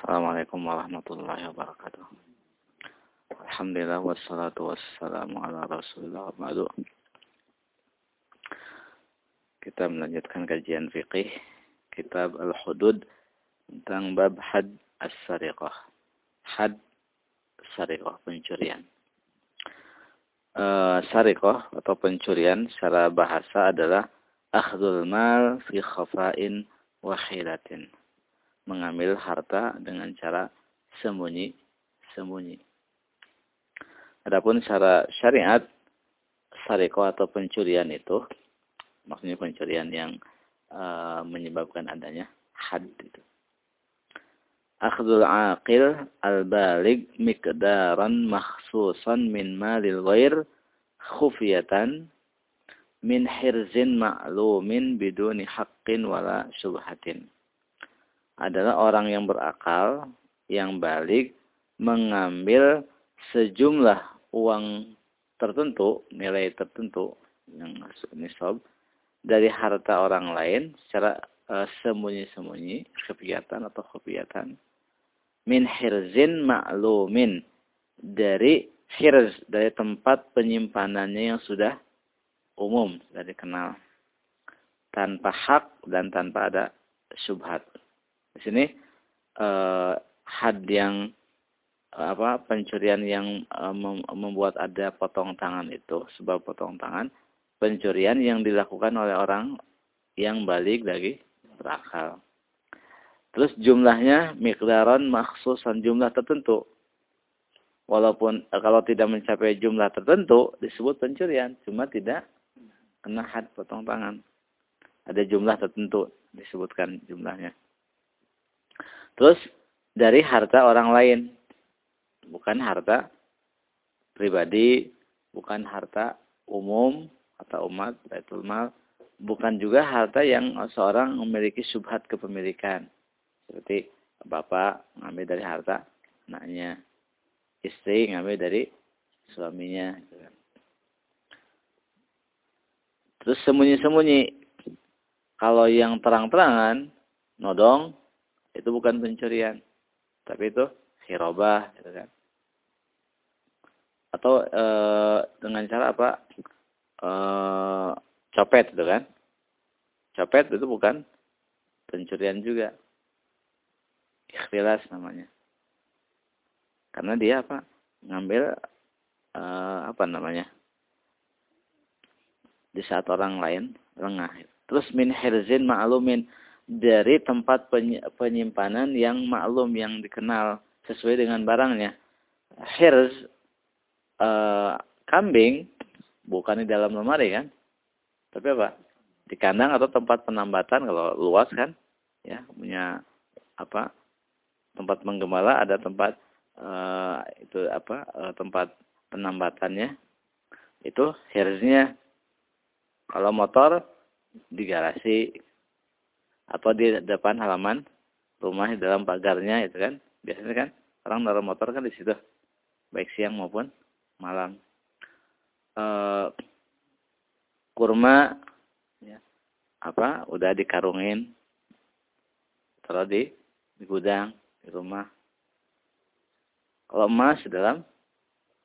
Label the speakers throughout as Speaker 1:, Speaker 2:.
Speaker 1: Assalamualaikum warahmatullahi wabarakatuh. Alhamdulillah wassalatu wassalamu ala rasulillah wa Kita melanjutkan kajian fikih kitab Al-Hudud tentang bab had as-sariqah. Had sariqah, pencurian. Uh, sariqah atau pencurian secara bahasa adalah akhdul mal fi khafa'in wahidatin mengambil harta dengan cara sembunyi-sembunyi. Adapun secara syariat, sariko atau pencurian itu, maksudnya pencurian yang uh, menyebabkan adanya had itu. Akhdul aqil al-balig miqdaran makhsusan min malil ghair khufiyatan min hirzin ma'lumin biduni haqqin wala syubhatin adalah orang yang berakal, yang balik, mengambil sejumlah uang tertentu, nilai tertentu, yang nisab, dari harta orang lain secara uh, sembunyi-sembunyi, kegiatan atau kegiatan. Min hirzin ma'lumin. Dari hirz, dari tempat penyimpanannya yang sudah umum, sudah dikenal. Tanpa hak dan tanpa ada syubhat. Di sini uh, had yang uh, apa pencurian yang mem membuat ada potong tangan itu sebab potong tangan pencurian yang dilakukan oleh orang yang balik lagi berakal. Terus jumlahnya mikdaron maksusan jumlah tertentu. Walaupun kalau tidak mencapai jumlah tertentu disebut pencurian, cuma tidak kena had potong tangan. Ada jumlah tertentu disebutkan jumlahnya. Terus dari harta orang lain. Bukan harta pribadi, bukan harta umum atau umat, baitul mal, bukan juga harta yang seorang memiliki subhat kepemilikan. Seperti bapak ngambil dari harta anaknya, istri ngambil dari suaminya. Terus sembunyi-sembunyi. Kalau yang terang-terangan, nodong, itu bukan pencurian. Tapi itu hirobah. Gitu kan. Atau e, dengan cara apa? E, copet gitu kan. Copet itu bukan pencurian juga. Ikhtilas namanya. Karena dia apa? Ngambil e, apa namanya? Di saat orang lain lengah. Terus min hirzin ma'lumin dari tempat penyimpanan yang maklum yang dikenal sesuai dengan barangnya. Hirz uh, kambing bukan di dalam lemari kan? Tapi apa? Di kandang atau tempat penambatan kalau luas kan? Ya, punya apa? Tempat menggembala ada tempat uh, itu apa? Uh, tempat penambatannya. Itu hirznya. Kalau motor di garasi atau di depan halaman rumah di dalam pagarnya itu kan? Biasanya kan orang naruh motor kan di situ baik siang maupun malam. E, kurma ya, apa udah dikarungin taruh di, di gudang di rumah. Kalau emas di dalam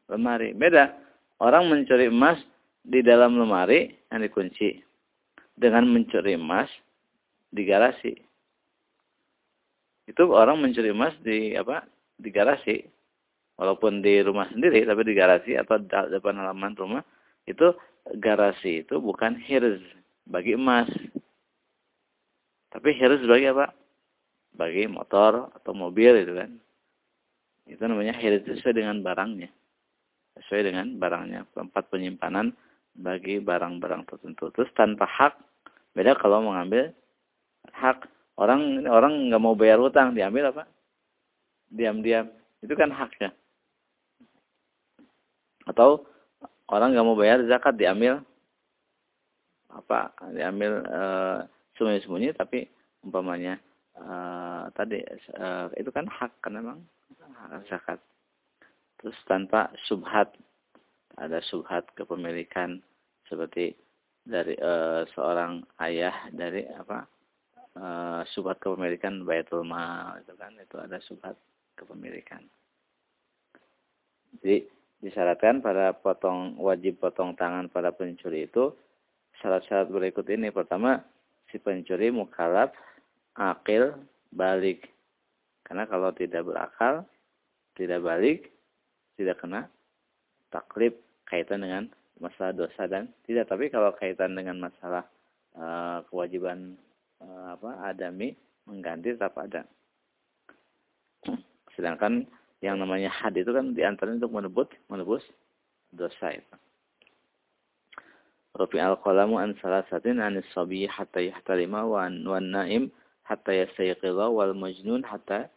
Speaker 1: lemari. Beda orang mencuri emas di dalam lemari yang dikunci. Dengan mencuri emas di garasi. Itu orang mencuri emas di apa? Di garasi. Walaupun di rumah sendiri tapi di garasi atau depan halaman rumah itu garasi itu bukan hirz bagi emas. Tapi hirz bagi apa? Bagi motor atau mobil itu kan. Itu namanya hirz sesuai dengan barangnya. Sesuai dengan barangnya. Tempat penyimpanan bagi barang-barang tertentu. Terus tanpa hak, beda kalau mengambil hak. Orang orang nggak mau bayar hutang diambil apa? Diam-diam. Itu kan haknya. Atau orang nggak mau bayar zakat diambil apa? Diambil e, sembunyi-sembunyi tapi umpamanya e, tadi e, itu kan hak kan memang zakat. Terus tanpa subhat. Ada subhat kepemilikan seperti dari e, seorang ayah dari apa uh, subhat kepemilikan baitul mal itu kan itu ada subhat kepemilikan. Jadi disyaratkan pada potong wajib potong tangan pada pencuri itu syarat-syarat berikut ini. Pertama, si pencuri mukallaf, akil, balik. Karena kalau tidak berakal, tidak balik, tidak kena taklif kaitan dengan masalah dosa dan tidak. Tapi kalau kaitan dengan masalah uh, kewajiban apa adami mengganti tetap ada. Sedangkan yang namanya had itu kan di antaranya untuk menebut menebus dosa itu. Rufi al-qalamu an salasatin anis sabi hatta yahtalima wa wan naim hatta yastayqidha wal majnun hatta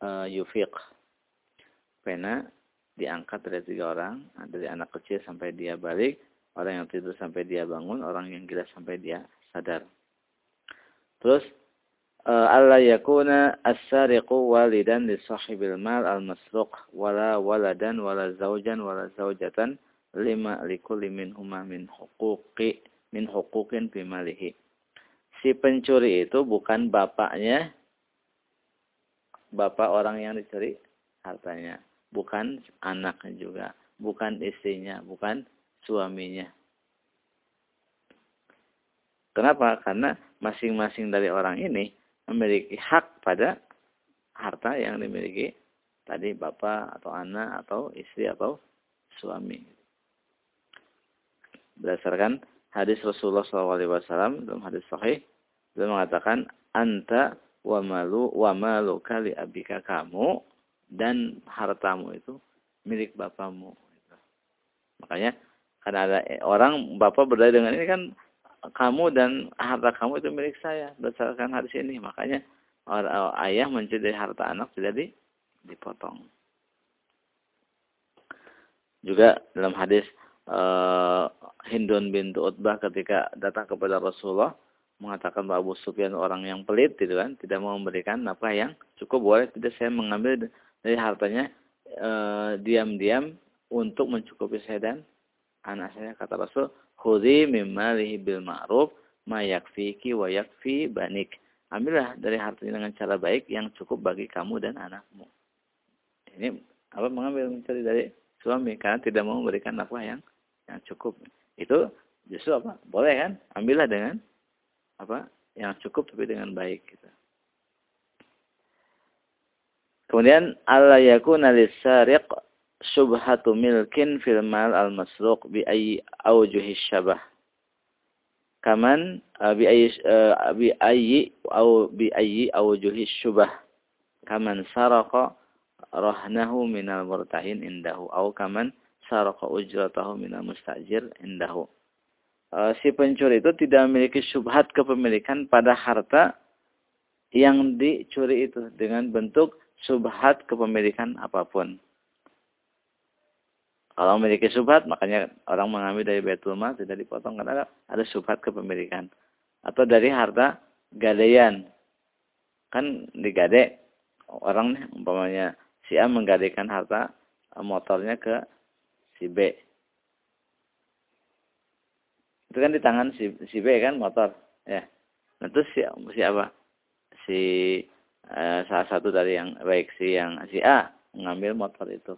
Speaker 1: uh, yufiq. Pena diangkat dari tiga orang, dari anak kecil sampai dia balik, orang yang tidur sampai dia bangun, orang yang gila sampai dia sadar. Terus uh, alla yakuna as-sariqu walidan li sahibil mal al-masruq wala waladan wala zaujan wala zaujatan lima likulli minhuma min huquqi min huquqin fi malihi. Si pencuri itu bukan bapaknya bapak orang yang dicuri hartanya, bukan anaknya juga, bukan istrinya, bukan suaminya. Kenapa? Karena masing-masing dari orang ini memiliki hak pada harta yang dimiliki tadi bapak atau anak atau istri atau suami. Berdasarkan hadis Rasulullah SAW dalam hadis sahih beliau mengatakan anta wa malu wa malu kali abika kamu dan hartamu itu milik bapamu. Makanya karena ada orang bapak berdaya dengan ini kan kamu dan harta kamu itu milik saya berdasarkan hadis ini. Makanya ayah mencuri harta anak tidak di, dipotong. Juga dalam hadis uh, Hindun bintu Utbah ketika datang kepada Rasulullah mengatakan bahwa Abu Sufyan orang yang pelit gitu kan, tidak mau memberikan apa yang cukup boleh tidak saya mengambil dari hartanya eh, diam-diam untuk mencukupi saya dan anak saya kata Rasul khudhi mimma bil ma'ruf ma yakfiki wa yakfi banik ambillah dari hartanya dengan cara baik yang cukup bagi kamu dan anakmu ini apa mengambil mencari dari suami karena tidak mau memberikan apa yang yang cukup. Itu justru apa? Boleh kan? Ambillah dengan apa? Yang cukup tapi dengan baik gitu. Kemudian Allah yakuna lis-sariq syubhatu milkin fil mal al-masruq bi ayyi awjuhi syabah. Kaman uh, bi ayyi uh, bi ayyi au bi ayyi awjuhi syubah. Kaman saraqa rahnahu minal murtahin indahu au kaman sarqa ujratahu minal mustajir indahu. E, si pencuri itu tidak memiliki syubhat kepemilikan pada harta yang dicuri itu dengan bentuk subhat kepemilikan apa pun. Kalau memiliki subhat, makanya orang mengambil dari Baitul Mal tidak dipotong karena ada subhat kepemilikan. Atau dari harta gadaian. Kan digade orang umpamanya si A menggadaikan harta motornya ke si B. Itu kan di tangan si, si B kan motor. Ya. Nah terus si, si apa? Si eh, salah satu dari yang baik si yang si A mengambil motor itu.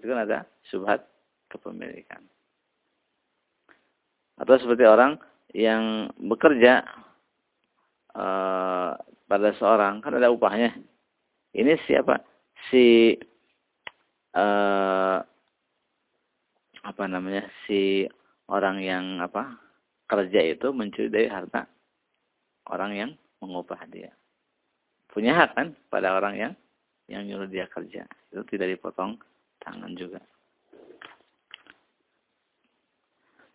Speaker 1: Itu kan ada subhat kepemilikan. Atau seperti orang yang bekerja eh, pada seorang kan ada upahnya. Ini siapa? Si eh, apa namanya si orang yang apa kerja itu mencuri dari harta orang yang mengupah dia. Punya hak kan pada orang yang yang nyuruh dia kerja. Itu tidak dipotong tangan juga.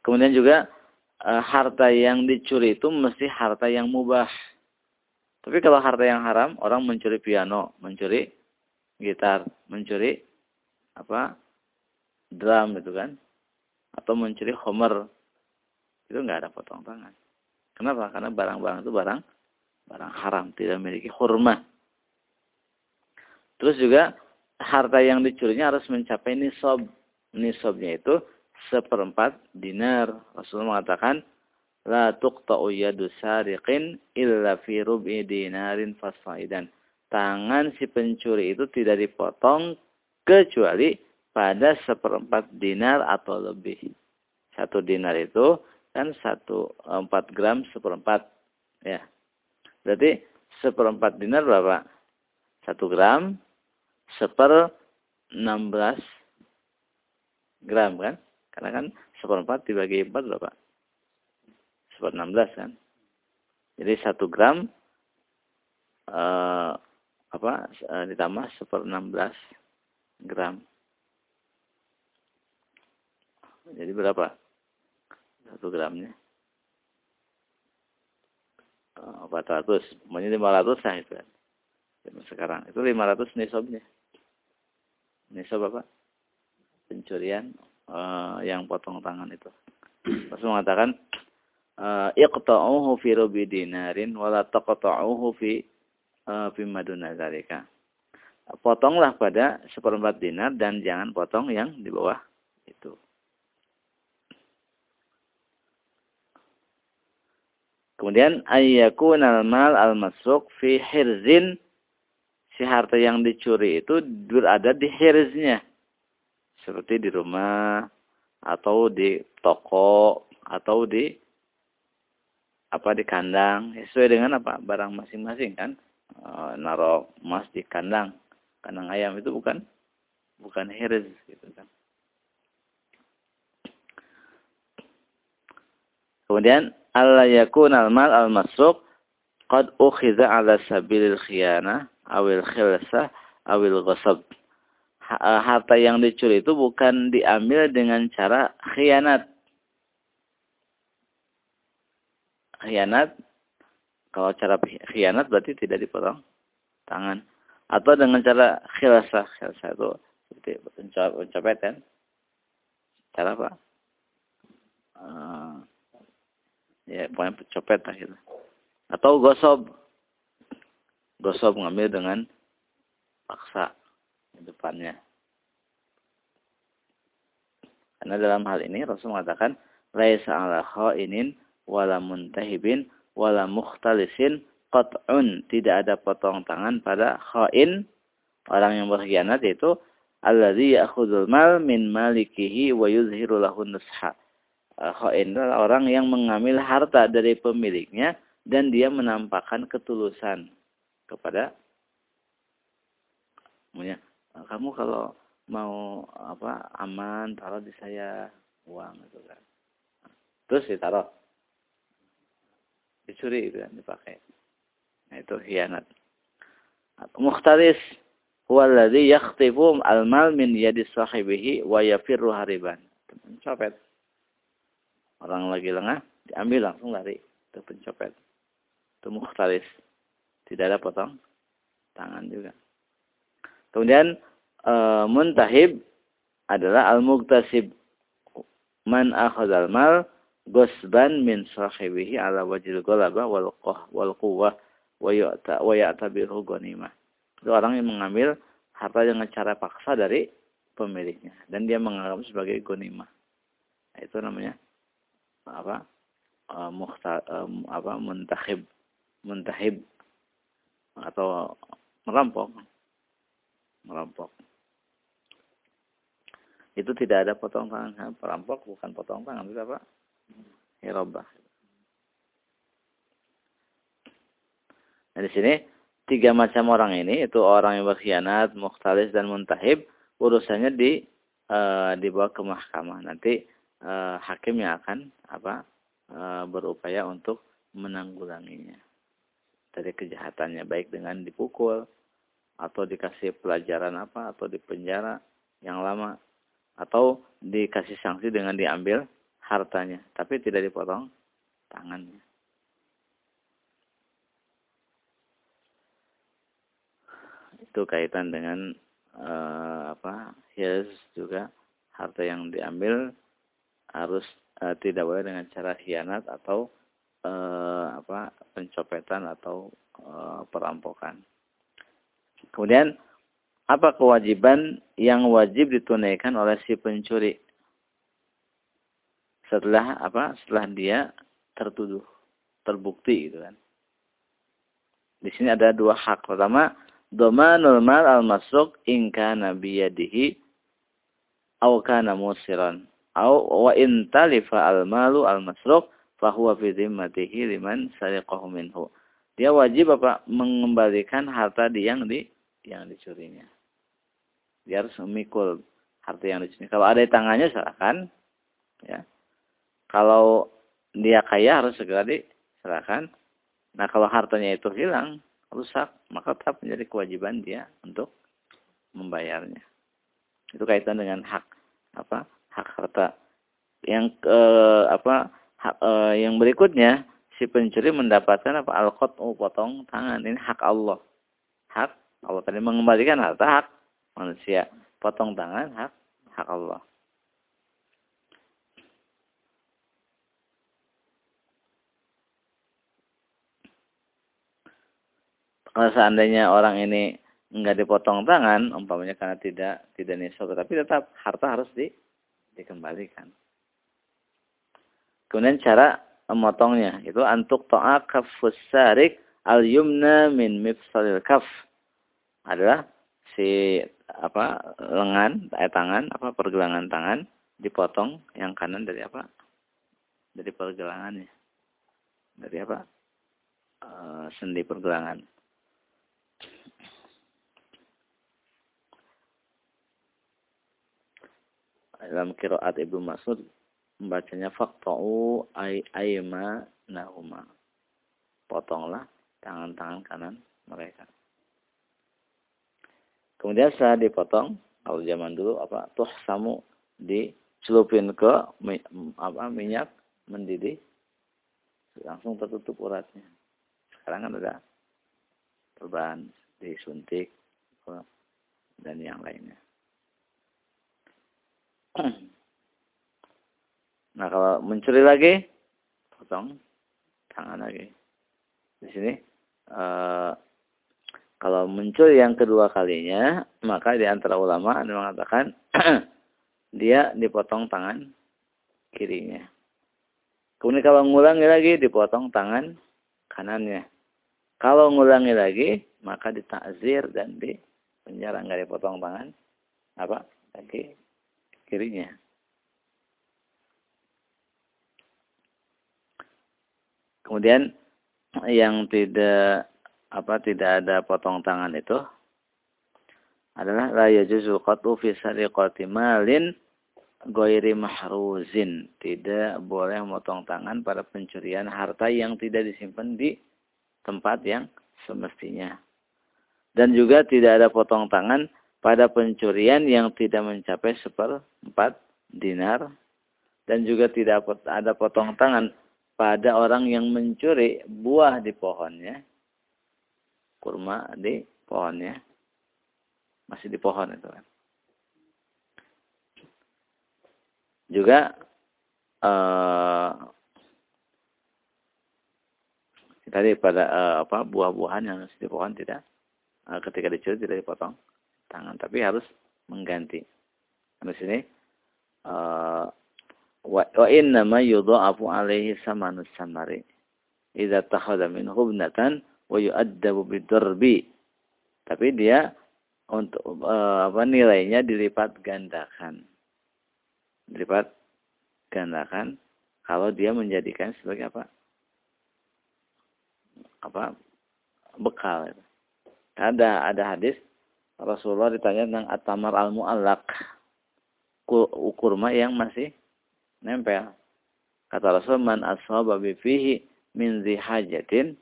Speaker 1: Kemudian juga e, harta yang dicuri itu mesti harta yang mubah. Tapi kalau harta yang haram, orang mencuri piano, mencuri gitar, mencuri apa drum itu kan atau mencuri homer itu nggak ada potong tangan. Kenapa? Karena barang-barang itu barang barang haram, tidak memiliki hormat. Terus juga harta yang dicurinya harus mencapai nisab. Nisabnya itu seperempat dinar. Rasulullah mengatakan la tuqta'u yadu sariqin illa fi rub'i dinarin fasaidan. Tangan si pencuri itu tidak dipotong kecuali pada seperempat dinar atau lebih. Satu dinar itu kan satu empat gram seperempat ya. Berarti seperempat dinar berapa? Satu gram seper enam belas gram kan? Karena kan seperempat dibagi empat berapa? Seper enam belas kan? Jadi satu gram eh, apa eh, ditambah seper enam belas gram. Jadi berapa? Satu gramnya. Eh, empat ratus. Pokoknya lima ratus lah itu kan. Sekarang. Itu lima ratus nisabnya. Nisab apa? Pencurian uh, yang potong tangan itu. Rasul mengatakan, uh, iqta'uhu fi rubi dinarin wala taqta'uhu fi uh, fi maduna zalika. Potonglah pada seperempat dinar dan jangan potong yang di bawah itu. Kemudian ayyakun al-mal al-masruq fi hirzin si harta yang dicuri itu berada di hirznya. Seperti di rumah atau di toko atau di apa di kandang. Sesuai dengan apa? Barang masing-masing kan? E, naruh emas di kandang. Kandang ayam itu bukan bukan hirz gitu kan. Kemudian alla yakun al mal al masruq qad ukhiza ala sabilil khiyana awil khilsa awil ghasab. Eh, harta yang dicuri itu bukan diambil dengan cara khianat. Khianat kalau cara khianat berarti tidak dipotong tangan. Atau dengan cara khilsa khilsa itu seperti pencopet kan? Cara apa? Uh, ya pokoknya copet lah gitu. Atau gosob. Gosob ngambil dengan paksa di depannya. Karena dalam hal ini Rasul mengatakan laisa ala khainin wala muntahibin wala mukhtalisin qat'un tidak ada potong tangan pada khain orang yang berkhianat yaitu alladzi ya'khudul mal min malikihi wa yuzhiru lahu nusha uh, khoin adalah orang yang mengambil harta dari pemiliknya dan dia menampakkan ketulusan kepada punya kamu kalau mau apa aman taruh di saya uang itu kan. Terus ditaruh. Dicuri itu kan dipakai. Nah itu hianat. Mukhtaris huwa alladhi yakhtifu al-mal min yadi sahibihi wa yafirru hariban. Copet Orang lagi lengah, diambil langsung lari. Itu pencopet. Itu. Tidak ada potong tangan juga. Kemudian e, muntahib adalah al-muktasib. Man akhadal mal gosban min sahibihi ala wajil golaba wal, qoh, wal quwwah wa ya'tabiru ghanimah. Itu orang yang mengambil harta dengan cara paksa dari pemiliknya dan dia menganggap sebagai gonimah. Nah, itu namanya apa uh, uh, apa muntahib muntahib atau merampok. Merampok. Itu tidak ada potong tangan. Perampok bukan potong tangan itu apa? Hirabah nah di sini tiga macam orang ini itu orang yang berkhianat mukhtalis dan muntahib urusannya di uh, dibawa ke mahkamah. Nanti uh, hakim yang akan apa uh, berupaya untuk menanggulanginya dari kejahatannya baik dengan dipukul atau dikasih pelajaran apa atau dipenjara yang lama atau dikasih sanksi dengan diambil hartanya tapi tidak dipotong tangannya. Itu kaitan dengan uh, apa hias juga. Harta yang diambil harus uh, tidak boleh dengan cara khianat atau uh, apa pencopetan atau uh, perampokan. Kemudian apa kewajiban yang wajib ditunaikan oleh si pencuri setelah apa setelah dia tertuduh, terbukti gitu kan. Di sini ada dua hak. Pertama, domanul mal al-masruq in kana biyadihi aw kana musiran aw wa in talifa al-malu al-masruq fahuwa fi dhimmatihi liman sariqahu minhu. Dia wajib apa? Mengembalikan harta di yang di yang dicurinya. Dia harus memikul harta yang dicuri. Kalau ada di tangannya silakan ya. Kalau dia kaya harus segera diserahkan. Nah, kalau hartanya itu hilang, rusak, maka tetap menjadi kewajiban dia untuk membayarnya. Itu kaitan dengan hak apa? Hak harta. Yang ke apa? Eh, yang berikutnya si pencuri mendapatkan apa? Al oh, potong tangan. Ini hak Allah. Hak Allah. Tadi mengembalikan harta hak manusia. Potong tangan hak hak Allah. Kalau seandainya orang ini enggak dipotong tangan umpamanya karena tidak tidak nisab tapi tetap harta harus di, dikembalikan kemudian cara memotongnya itu antuk to'a kafus sarik al yumna min mifsalil kaf. Adalah si apa lengan eh, tangan apa pergelangan tangan dipotong yang kanan dari apa? Dari pergelangannya. Dari apa? E, sendi pergelangan. Dalam kiroat Ibnu Mas'ud membacanya faqta'u ay ayma nahuma. Potonglah tangan-tangan kanan mereka. Kemudian setelah dipotong, kalau zaman dulu apa tuh samu dicelupin ke apa minyak mendidih langsung tertutup uratnya. Sekarang kan ada perban disuntik dan yang lainnya. Nah kalau mencuri lagi, potong tangan lagi. Di sini uh, kalau mencuri yang kedua kalinya, maka di antara ulama ada mengatakan dia dipotong tangan kirinya. Kemudian kalau ngulangi lagi dipotong tangan kanannya. Kalau ngulangi lagi maka ditakzir dan di penjara nggak dipotong tangan apa lagi kirinya. Kemudian yang tidak apa tidak ada potong tangan itu adalah la yajuzu qat'u fi sariqati malin ghairi mahruzin. Tidak boleh memotong tangan pada pencurian harta yang tidak disimpan di tempat yang semestinya. Dan juga tidak ada potong tangan pada pencurian yang tidak mencapai seperempat dinar. Dan juga tidak ada potong tangan pada orang yang mencuri buah di pohonnya, kurma di pohonnya, masih di pohon itu kan. Juga uh, tadi pada uh, apa buah-buahan yang masih di pohon tidak uh, ketika dicuri tidak dipotong tangan, tapi harus mengganti. Di sini uh, wa, inna ma yudha'afu alaihi samanus samari. Idza takhadha min hubnatan wa yu'addabu bidarbi tapi dia untuk uh, apa nilainya dilipat gandakan. Dilipat gandakan kalau dia menjadikan sebagai apa? Apa? Bekal. Ada ada hadis Rasulullah ditanya tentang atamar al muallak kurma yang masih nempel. Kata Rasul man ashaba bi fihi min zihajatin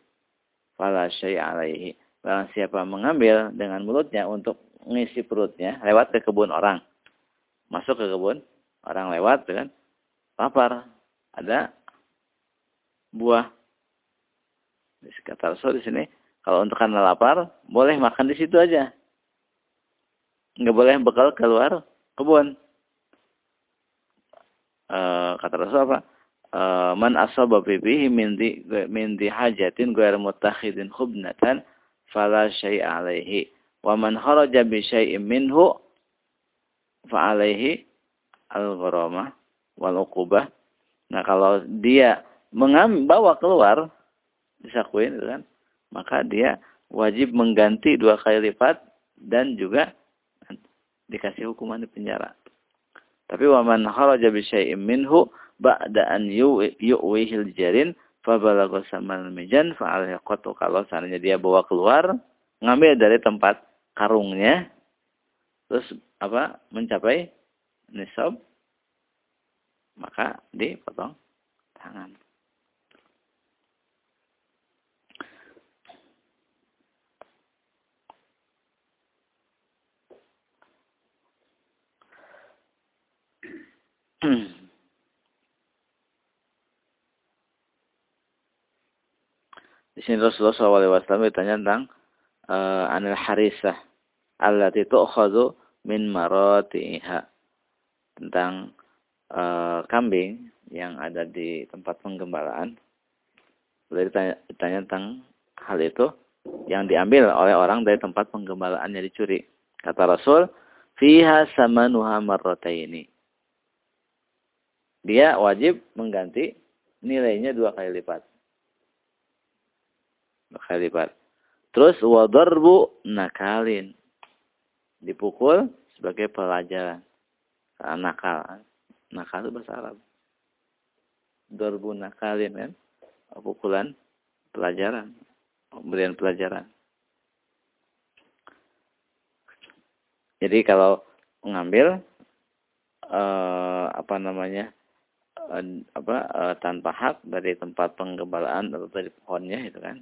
Speaker 1: fala syai' alaihi. Barang siapa mengambil dengan mulutnya untuk mengisi perutnya lewat ke kebun orang. Masuk ke kebun orang lewat dengan lapar. Ada buah. Kata Rasul di sini, kalau untuk karena lapar, boleh makan di situ aja. Nggak boleh bekal keluar kebun. Eh, kata Rasul apa? Uh, man asaba bihi min di min di hajatin ghair mutakhidin khubnatan fala syai'a alaihi wa man kharaja bi syai'in minhu fa alaihi al-gharamah wal uqubah. Nah, kalau dia mengambil bawa keluar disakuin gitu kan maka dia wajib mengganti dua kali lipat dan juga dikasih hukuman di penjara tapi waman kharaja bi syai'in minhu ba'da an yu'wihil jarin balagha samal mijan fa'al yaqatu kalau seandainya dia bawa keluar ngambil dari tempat karungnya terus apa mencapai nisab maka dipotong tangan Di sini Rasulullah SAW bertanya tentang uh, anil harisah allati tu'khadhu min maratiha tentang uh, kambing yang ada di tempat penggembalaan. Boleh ditanya, tentang hal itu yang diambil oleh orang dari tempat penggembalaan yang dicuri. Kata Rasul, fiha samanuha marrataini dia wajib mengganti nilainya dua kali lipat. Dua kali lipat. Terus wadarbu nakalin. Dipukul sebagai pelajaran. Nakal. Nakal itu bahasa Arab. Darbu nakalin kan. Pukulan pelajaran. Pemberian pelajaran. Jadi kalau mengambil eh, apa namanya apa uh, tanpa hak dari tempat penggembalaan atau dari pohonnya itu kan.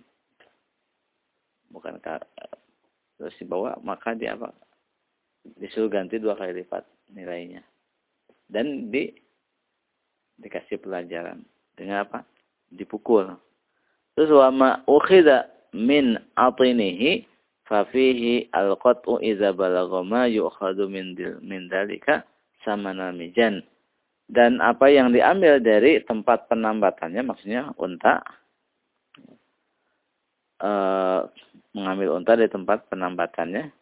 Speaker 1: Bukan terus dibawa maka dia apa disuruh ganti dua kali lipat nilainya. Dan di dikasih pelajaran. Dengan apa? Dipukul. Terus wama ukhida min atinihi fafihi alqat'u iza balagha ma yu'khadu min min dalika samana mijan dan apa yang diambil dari tempat penambatannya maksudnya unta e, mengambil unta dari tempat penambatannya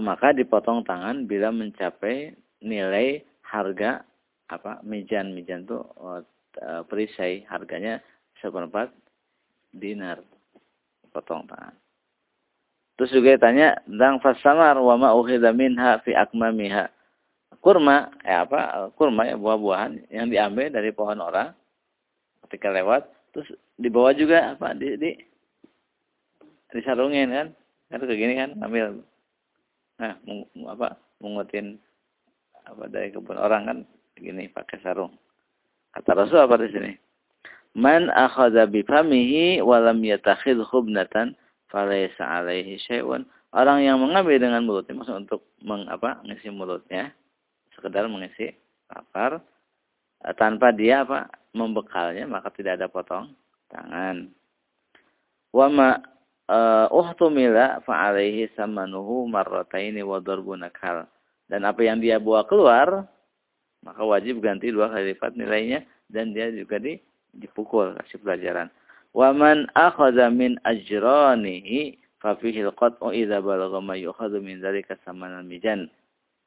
Speaker 1: maka dipotong tangan bila mencapai nilai harga apa mijan mijan itu e, perisai harganya seperempat dinar. Potong tangan Terus juga tanya tentang fasamar wa ma ukhidha minha fi akmamiha. Kurma, ya apa? Kurma ya buah-buahan yang diambil dari pohon orang ketika lewat terus dibawa juga apa di di disarungin kan? Kan kayak gini kan ambil nah apa mengutin apa dari kebun orang kan begini pakai sarung. Kata Rasul apa di sini? Man akhadha bi famihi wa lam yatakhidh khubnatan falaisa alaihi syai'un. Orang yang mengambil dengan mulutnya maksud untuk mengapa mengisi mulutnya sekedar mengisi lapar eh, tanpa dia apa membekalnya maka tidak ada potong tangan. Wa ma uh, uhtumila fa alaihi samanuhu marrataini wa darbun Dan apa yang dia bawa keluar maka wajib ganti dua kali lipat nilainya dan dia juga di, dipukul kasih pelajaran. Wa man akhadha min ajranihi fa fihi al-qat'u idza balagha ma yu'khadhu min dzalika samanan mijan.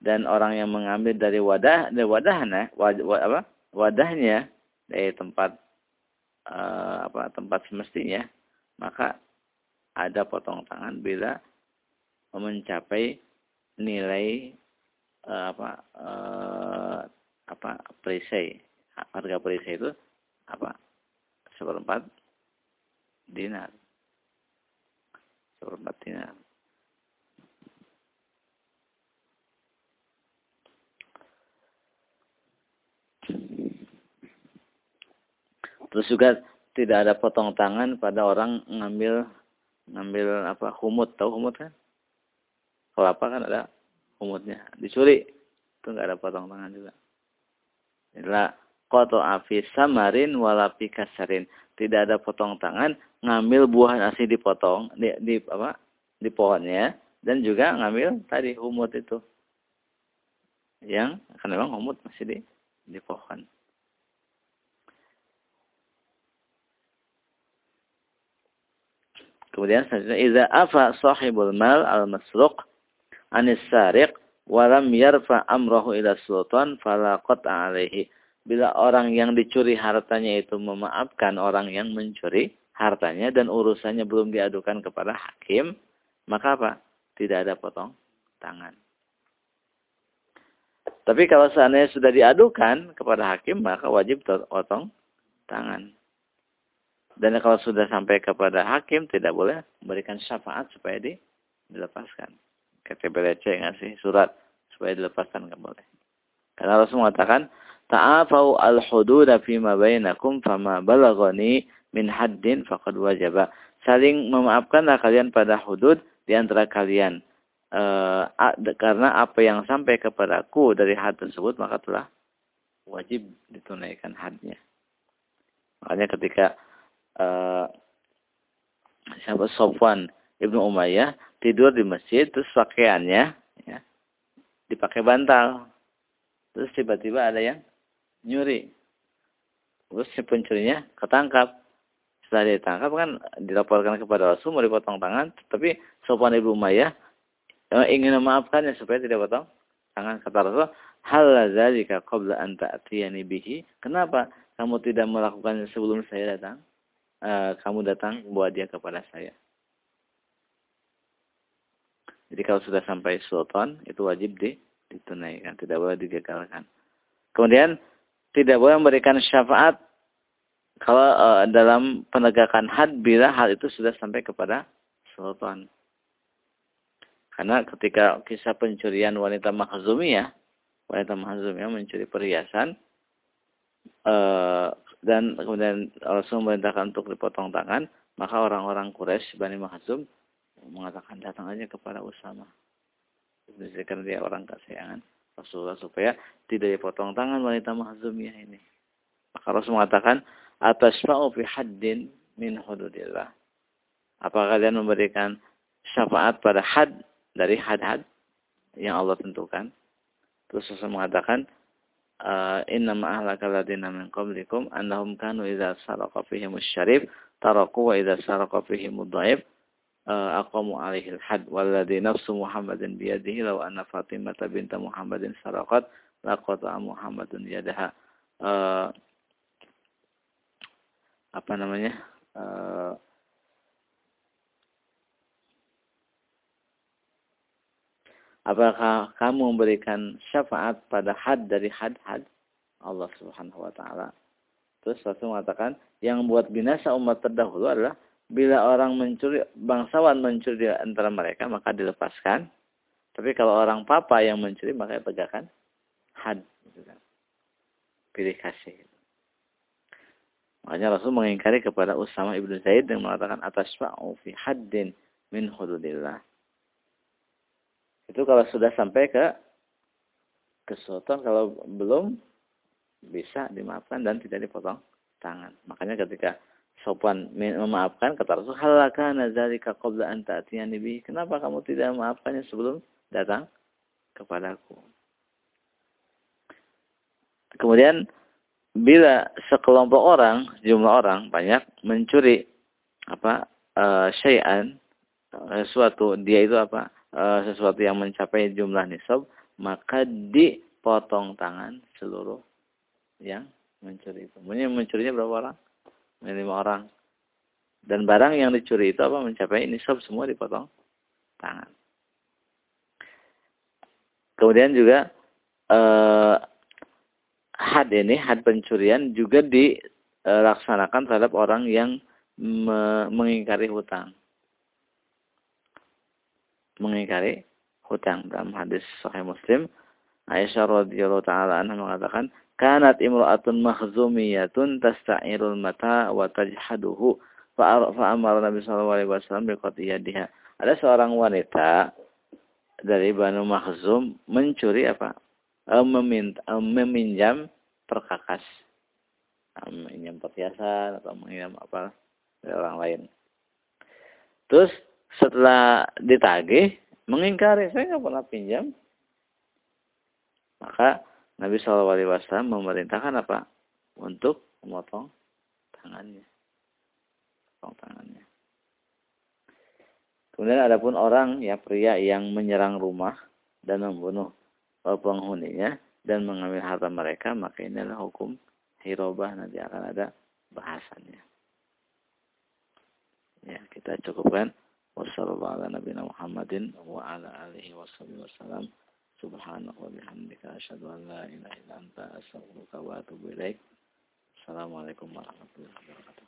Speaker 1: Dan orang yang mengambil dari wadah dari wadahnya wad, wad, apa? wadahnya dari tempat uh, apa tempat semestinya maka ada potong tangan bila mencapai nilai uh, apa uh, apa perisai harga perisai itu apa seperempat dinar. Seperempat dinar. Terus juga tidak ada potong tangan pada orang ngambil ngambil apa humut tahu humut kan? Kalau apa kan ada humutnya dicuri itu nggak ada potong tangan juga. Inilah koto afi samarin walapi kasarin tidak ada potong tangan, ngambil buah nasi dipotong di, di apa? di pohonnya dan juga ngambil tadi humut itu. Yang kan memang humut masih di di pohon. Kemudian selanjutnya iza afa sahibul mal al-masruq anis sariq walam yarfa amrahu ila sultan fala alaihi. Bila orang yang dicuri hartanya itu memaafkan orang yang mencuri hartanya dan urusannya belum diadukan kepada hakim, maka apa? Tidak ada potong tangan. Tapi kalau seandainya sudah diadukan kepada hakim, maka wajib potong tangan. Dan kalau sudah sampai kepada hakim, tidak boleh memberikan syafaat supaya di, dilepaskan. KTBLC ngasih surat supaya dilepaskan nggak boleh. Karena Rasul mengatakan, Ta'afau al-hududa fima bainakum fama balagani min haddin faqad wajaba. Saling memaafkanlah kalian pada hudud di antara kalian. E, karena apa yang sampai kepadaku dari had tersebut maka telah wajib ditunaikan hadnya. Makanya ketika uh, siapa Sofwan Ibnu Umayyah tidur di masjid terus pakaiannya ya, dipakai bantal. Terus tiba-tiba ada yang nyuri. Terus si pencurinya ketangkap. Setelah ditangkap kan dilaporkan kepada Rasul mau dipotong tangan, tapi Sofwan Ibnu Umayyah eh, ingin memaafkannya supaya tidak potong tangan kata Rasul, "Hal ladzalika qabla an ta'tiyani bihi?" Kenapa kamu tidak melakukannya sebelum saya datang? uh, kamu datang membawa dia kepada saya. Jadi kalau sudah sampai sultan, itu wajib di, ditunaikan. Tidak boleh digagalkan. Kemudian, tidak boleh memberikan syafaat kalau uh, dalam penegakan had bila hal itu sudah sampai kepada sultan. Karena ketika kisah pencurian wanita mahzumiyah, wanita mahzumiyah mencuri perhiasan, uh, dan kemudian Rasul memerintahkan untuk dipotong tangan, maka orang-orang Quraisy Bani Mahzum mengatakan datang aja kepada Usama. Karena dia orang kesayangan Rasulullah supaya tidak dipotong tangan wanita Mahzumiyah ini. Maka Rasul mengatakan, "Atasfa'u fi haddin min hududillah." Apakah kalian memberikan syafaat pada had dari had-had yang Allah tentukan? Terus Rasul mengatakan, uh, inna ma'ahlaka ladina min qablikum annahum kanu idza saraqa fihim syarif taraku wa idza saraqa fihim dhaif uh, aqamu alaihi al-had walladhi nafsu Muhammadin biyadihi law anna Fatimah binta Muhammadin saraqat laqata Muhammadun yadaha uh, apa namanya uh, Apakah kamu memberikan syafaat pada had dari had-had Allah Subhanahu wa taala? Terus Rasul mengatakan, yang membuat binasa umat terdahulu adalah bila orang mencuri bangsawan mencuri antara mereka maka dilepaskan. Tapi kalau orang papa yang mencuri maka tegakkan had gitu kan. Pilih kasih. Makanya Rasul mengingkari kepada Usama ibnu Zaid yang mengatakan atas fi haddin min hududillah. Itu kalau sudah sampai ke kesultan, kalau belum bisa dimaafkan dan tidak dipotong tangan. Makanya ketika sopan memaafkan kata Rasul, "Halaka nazalika qabla an ta'tiyani bi?" Kenapa kamu tidak memaafkannya sebelum datang kepadaku? Kemudian bila sekelompok orang, jumlah orang banyak mencuri apa uh, syai'an sesuatu dia itu apa uh, sesuatu yang mencapai jumlah nisab, maka dipotong tangan seluruh yang mencuri itu. Mungkin mencurinya berapa orang? Lima orang. Dan barang yang dicuri itu apa mencapai nisab semua dipotong tangan. Kemudian juga uh, had ini, had pencurian juga dilaksanakan terhadap orang yang me mengingkari hutang. Mengingkari hutang. Dalam hadis Sahih Muslim Aisyah radhiyallahu taala anha mengatakan kanat imra'atun mahzumiyatun tasta'irul mata wa tajhaduhu fa amara Nabi sallallahu alaihi wasallam biqatiyadiha ada seorang wanita dari Banu Mahzum mencuri apa? E, meminta, e, meminjam perkakas meminjam perhiasan atau meminjam apa dari orang lain. Terus setelah ditagih mengingkari. Saya nggak pernah pinjam. Maka Nabi Shallallahu Alaihi Wasallam memerintahkan apa? Untuk memotong tangannya. Potong tangannya. Kemudian ada pun orang ya pria yang menyerang rumah dan membunuh penghuninya dan mengambil harta mereka, maka ini adalah hukum hirobah nanti akan ada bahasannya. Ya, kita cukupkan. Wassalamualaikum warahmatullahi wabarakatuh. Warahmatullahi wabarakatuh.